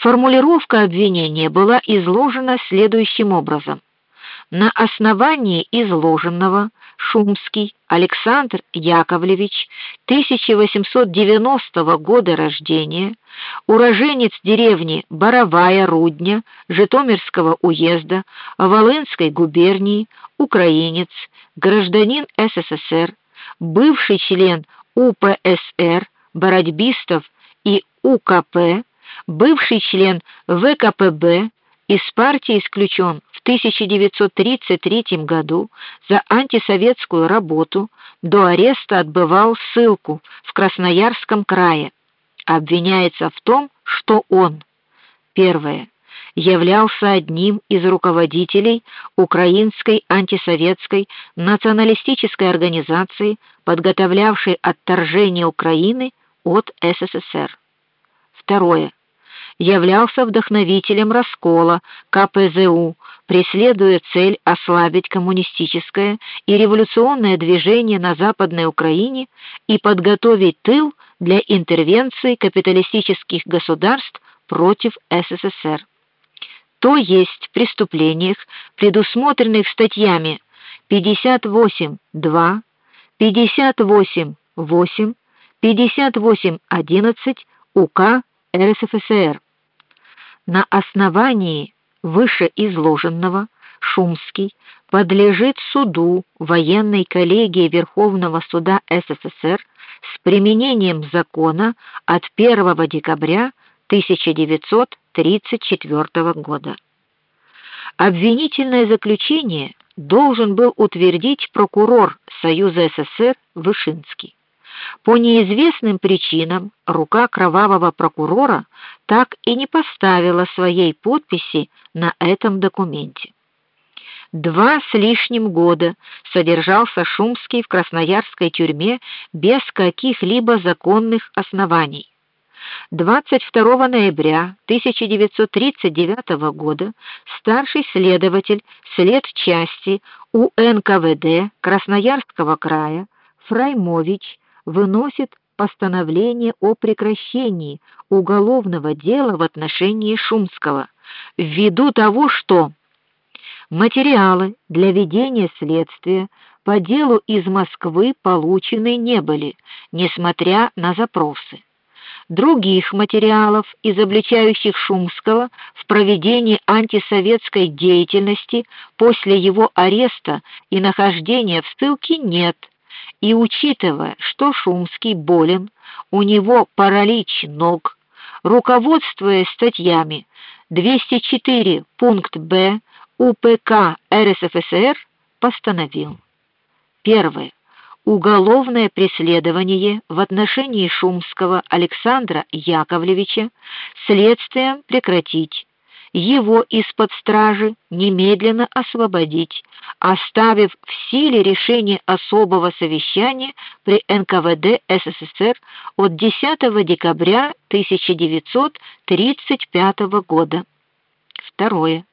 Формулировка обвинения была изложена следующим образом: на основании изложенного Шумский Александр Яковлевич, 1890 года рождения, уроженец деревни Боровая Рудня Житомирского уезда Волынской губернии, украинец, гражданин СССР, бывший член УПСР, бородьбистов и УКП, бывший член ВКПБ, из партии исключен в 1933 году за антисоветскую работу, до ареста отбывал ссылку в Красноярском крае. Обвиняется в том, что он первое являлся одним из руководителей украинской антисоветской националистической организации, подготовлявшей отторжение Украины от СССР. Второе являлся вдохновителем раскола КПЗУ, преследуя цель ослабить коммунистическое и революционное движение на Западной Украине и подготовить тыл для интервенции капиталистических государств против СССР. То есть в преступлениях, предусмотренных статьями 58.2, 58.8, 58.11 УК РСФСР на основании вышеизложенного Шумский подлежит суду военной коллегии Верховного суда СССР с применением закона от 1 декабря 1934 года. Обвинительное заключение должен был утвердить прокурор Союза СССР Вышинский. По неизвестным причинам рука кровавого прокурора так и не поставила своей подписи на этом документе. Два с лишним года содержался Шумский в Красноярской тюрьме без каких-либо законных оснований. 22 ноября 1939 года старший следователь следчасти УНКВД Красноярского края Фраймович выносит постановление о прекращении уголовного дела в отношении Шумского ввиду того, что материалы для ведения следствия по делу из Москвы получены не были, несмотря на запросы. Других материалов, изобличающих Шумского в проведении антисоветской деятельности после его ареста и нахождения в ссылке нет и учитывая, что Шумский болен, у него паралич ног, руководствуясь статьями 204 пункт Б УПК РСФСР, постановил: первое. Уголовное преследование в отношении Шумского Александра Яковлевича следствием прекратить его из-под стражи немедленно освободить, оставив в силе решение особого совещания при НКВД СССР от 10 декабря 1935 года. Второе.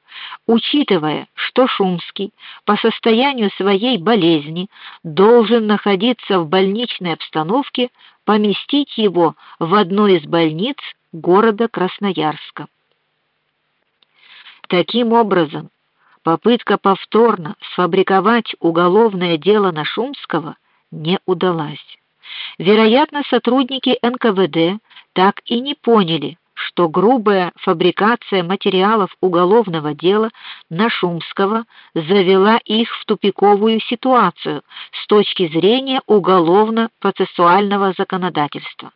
Учитывая, что Шумский по состоянию своей болезни должен находиться в больничной обстановке, поместить его в одной из больниц города Красноярска. Таким образом, попытка повторно сфабриковать уголовное дело на Шумского не удалась. Вероятно, сотрудники НКВД так и не поняли, что грубая фабрикация материалов уголовного дела на Шумского завела их в тупиковую ситуацию с точки зрения уголовно-процессуального законодательства.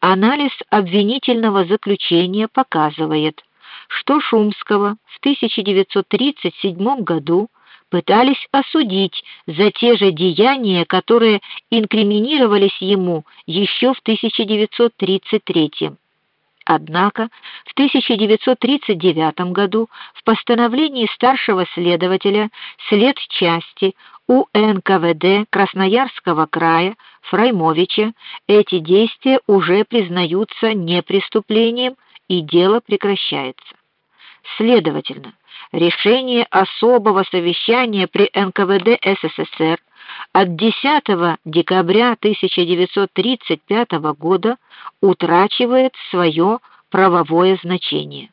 Анализ обвинительного заключения показывает, что Шумского в 1937 году пытались осудить за те же деяния, которые инкриминировались ему еще в 1933. Однако в 1939 году в постановлении старшего следователя следчасти УНКВД Красноярского края Фраймовича эти действия уже признаются не преступлением и дело прекращается. Следовательно, решение особого совещания при НКВД СССР от 10 декабря 1935 года утрачивает свое правовое значение.